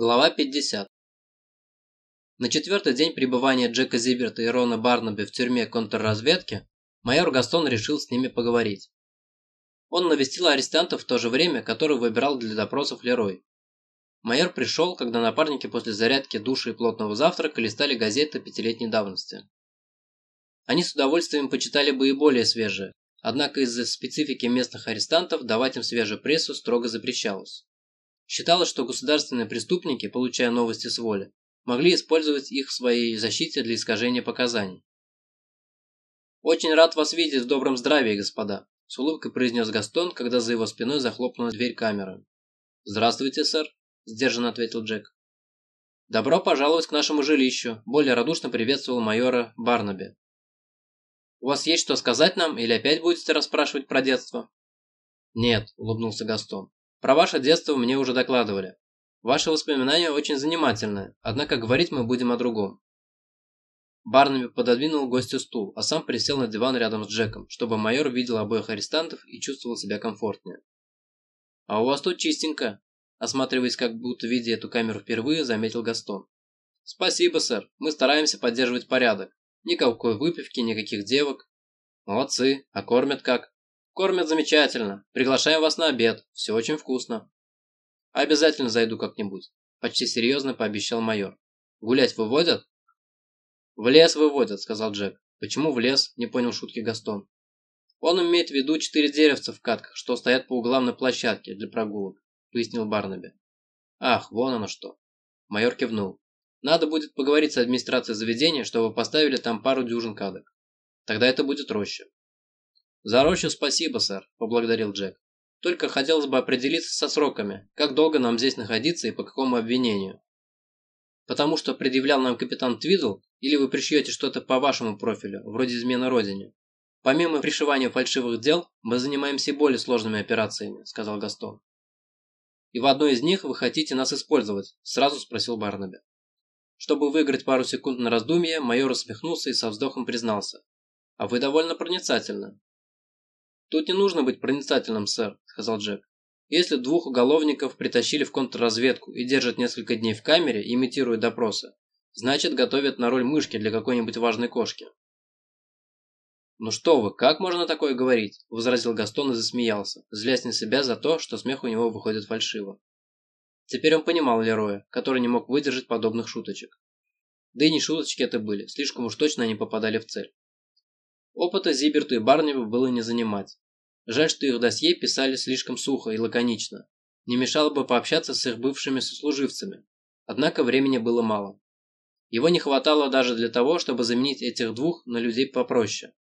Глава 50 На четвертый день пребывания Джека Зиберта и Рона Барнаби в тюрьме контрразведки майор Гастон решил с ними поговорить. Он навестил арестантов в то же время, которое выбирал для допросов Лерой. Майор пришел, когда напарники после зарядки души и плотного завтрака листали газеты пятилетней давности. Они с удовольствием почитали бы и более свежие, однако из-за специфики местных арестантов давать им свежую прессу строго запрещалось. Считалось, что государственные преступники, получая новости с воли, могли использовать их в своей защите для искажения показаний. «Очень рад вас видеть в добром здравии, господа», – с улыбкой произнес Гастон, когда за его спиной захлопнулась дверь камеры. «Здравствуйте, сэр», – сдержанно ответил Джек. «Добро пожаловать к нашему жилищу», – более радушно приветствовал майора Барнаби. «У вас есть что сказать нам или опять будете расспрашивать про детство?» «Нет», – улыбнулся Гастон. Про ваше детство мне уже докладывали. Ваши воспоминания очень занимательные, однако говорить мы будем о другом. Барнаби пододвинул гостю стул, а сам присел на диван рядом с Джеком, чтобы майор видел обоих арестантов и чувствовал себя комфортнее. «А у вас тут чистенько», – осматриваясь как будто видя эту камеру впервые, заметил Гастон. «Спасибо, сэр, мы стараемся поддерживать порядок. Никакой выпивки, никаких девок». «Молодцы, а кормят как?» Кормят замечательно. Приглашаем вас на обед. Все очень вкусно. Обязательно зайду как-нибудь. Почти серьезно пообещал майор. Гулять выводят? В лес выводят, сказал Джек. Почему в лес? Не понял шутки Гастон. Он имеет в виду четыре деревца в катках, что стоят по углам на площадке для прогулок, пояснил Барнаби. Ах, вон оно что. Майор кивнул. Надо будет поговорить с администрацией заведения, чтобы поставили там пару дюжин кадок. Тогда это будет роща. «За рощу спасибо, сэр», – поблагодарил Джек. «Только хотелось бы определиться со сроками, как долго нам здесь находиться и по какому обвинению». «Потому что предъявлял нам капитан Твидл, или вы пришьете что-то по вашему профилю, вроде измены родине?» «Помимо пришивания фальшивых дел, мы занимаемся более сложными операциями», – сказал Гастон. «И в одной из них вы хотите нас использовать?» – сразу спросил Барнаби. Чтобы выиграть пару секунд на раздумье, майор усмехнулся и со вздохом признался. «А вы довольно проницательны. «Тут не нужно быть проницательным, сэр», – сказал Джек. «Если двух уголовников притащили в контрразведку и держат несколько дней в камере, имитируя допросы, значит, готовят на роль мышки для какой-нибудь важной кошки». «Ну что вы, как можно такое говорить?» – возразил Гастон и засмеялся, злясь на себя за то, что смех у него выходит фальшиво. Теперь он понимал Лероя, который не мог выдержать подобных шуточек. Да и не шуточки это были, слишком уж точно они попадали в цель. Опыта Зиберту и Барневу было не занимать. Жаль, что их досье писали слишком сухо и лаконично. Не мешало бы пообщаться с их бывшими сослуживцами. Однако времени было мало. Его не хватало даже для того, чтобы заменить этих двух на людей попроще.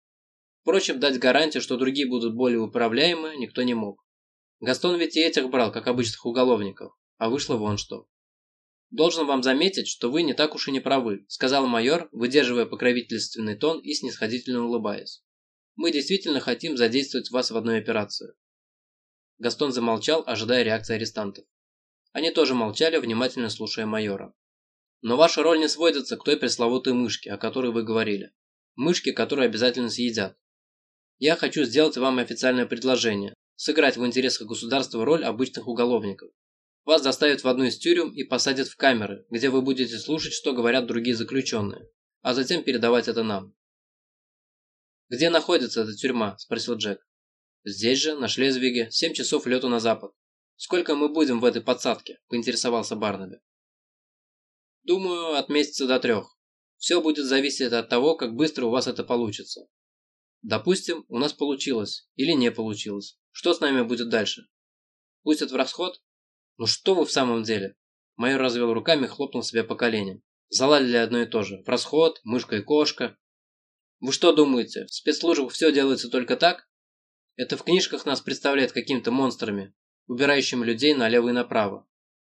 Впрочем, дать гарантию, что другие будут более управляемы, никто не мог. Гастон ведь и этих брал, как обычных уголовников, а вышло вон что. «Должен вам заметить, что вы не так уж и не правы», сказал майор, выдерживая покровительственный тон и снисходительно улыбаясь. «Мы действительно хотим задействовать вас в одной операции». Гастон замолчал, ожидая реакции арестантов. Они тоже молчали, внимательно слушая майора. «Но ваша роль не сводится к той пресловутой мышке, о которой вы говорили. Мышки, которые обязательно съедят. Я хочу сделать вам официальное предложение, сыграть в интересах государства роль обычных уголовников. Вас доставят в одну из тюрем и посадят в камеры, где вы будете слушать, что говорят другие заключенные, а затем передавать это нам. «Где находится эта тюрьма?» – спросил Джек. «Здесь же, на Шлезвиге, семь часов лету на запад. Сколько мы будем в этой подсадке?» – поинтересовался Барнаби. «Думаю, от месяца до трех. Все будет зависеть от того, как быстро у вас это получится. Допустим, у нас получилось или не получилось. Что с нами будет дальше? Пустят в расход? «Ну что вы в самом деле?» Майор развел руками хлопнул себя по коленям. Заладили одно и то же. В расход, мышка и кошка. Вы что думаете, в спецслужбах все делается только так? Это в книжках нас представляют какими-то монстрами, убирающими людей налево и направо.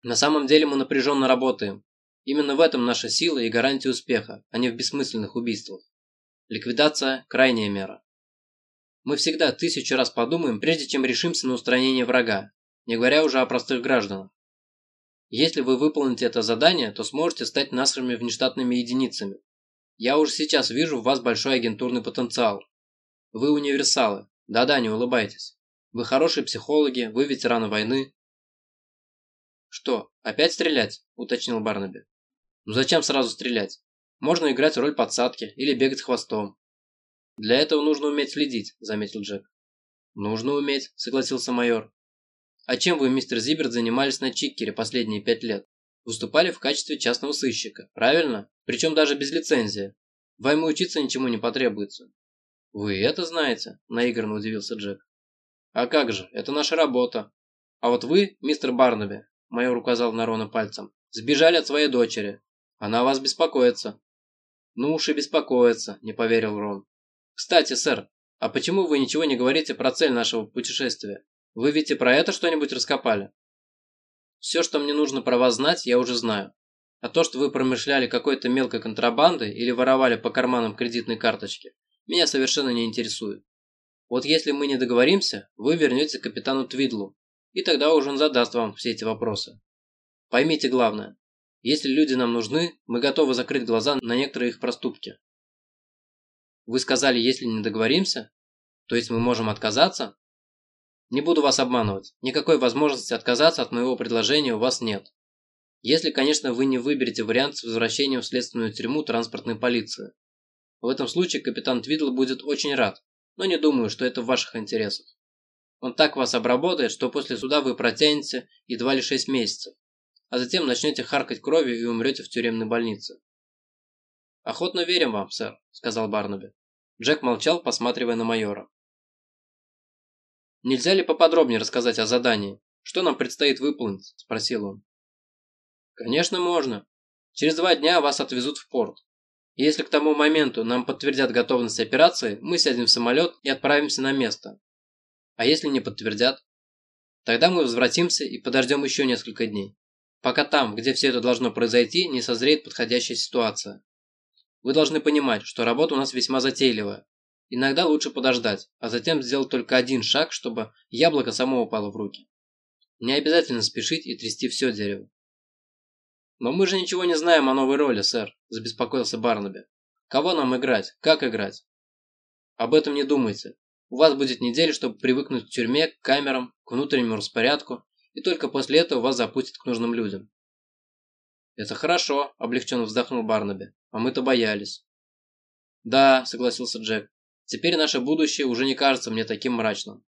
На самом деле мы напряженно работаем. Именно в этом наша сила и гарантия успеха, а не в бессмысленных убийствах. Ликвидация – крайняя мера. Мы всегда тысячу раз подумаем, прежде чем решимся на устранение врага, не говоря уже о простых гражданах. Если вы выполните это задание, то сможете стать нашими внештатными единицами. Я уже сейчас вижу в вас большой агентурный потенциал. Вы универсалы. Да-да, не улыбайтесь. Вы хорошие психологи, вы ветераны войны. «Что, опять стрелять?» – уточнил Барнаби. «Ну зачем сразу стрелять? Можно играть роль подсадки или бегать хвостом». «Для этого нужно уметь следить», – заметил Джек. «Нужно уметь», – согласился майор. «А чем вы, мистер Зиберт, занимались на Чиккере последние пять лет? Выступали в качестве частного сыщика, правильно? Причем даже без лицензии. Вам и учиться ничему не потребуется». «Вы это знаете?» – наигранно удивился Джек. «А как же, это наша работа. А вот вы, мистер Барнаби, майор указал на Рона пальцем, сбежали от своей дочери. Она вас беспокоится. Ну уж и беспокоится, не поверил Рон. Кстати, сэр, а почему вы ничего не говорите про цель нашего путешествия? Вы ведь и про это что-нибудь раскопали? Все, что мне нужно про вас знать, я уже знаю. А то, что вы промышляли какой-то мелкой контрабандой или воровали по карманам кредитной карточки, меня совершенно не интересует. Вот если мы не договоримся, вы вернете капитану Твидлу, и тогда уже он задаст вам все эти вопросы. Поймите главное. Если люди нам нужны, мы готовы закрыть глаза на некоторые их проступки. Вы сказали, если не договоримся? То есть мы можем отказаться? Не буду вас обманывать. Никакой возможности отказаться от моего предложения у вас нет. Если, конечно, вы не выберете вариант с возвращением в следственную тюрьму транспортной полиции. В этом случае капитан Твидл будет очень рад, но не думаю, что это в ваших интересах. Он так вас обработает, что после суда вы протянете едва ли 6 месяцев, а затем начнете харкать кровью и умрете в тюремной больнице. «Охотно верим вам, сэр», – сказал Барнаби. Джек молчал, посматривая на майора. «Нельзя ли поподробнее рассказать о задании? Что нам предстоит выполнить?» – спросил он. «Конечно можно. Через два дня вас отвезут в порт. Если к тому моменту нам подтвердят готовность операции, мы сядем в самолет и отправимся на место. А если не подтвердят? Тогда мы возвратимся и подождем еще несколько дней, пока там, где все это должно произойти, не созреет подходящая ситуация. Вы должны понимать, что работа у нас весьма затейливая. Иногда лучше подождать, а затем сделать только один шаг, чтобы яблоко само упало в руки. Не обязательно спешить и трясти все дерево. «Но мы же ничего не знаем о новой роли, сэр», – забеспокоился Барнаби. «Кого нам играть? Как играть?» «Об этом не думайте. У вас будет неделя, чтобы привыкнуть к тюрьме, к камерам, к внутреннему распорядку, и только после этого вас запустят к нужным людям». «Это хорошо», – облегченно вздохнул Барнаби. «А мы-то боялись». «Да», – согласился Джек. «Теперь наше будущее уже не кажется мне таким мрачным.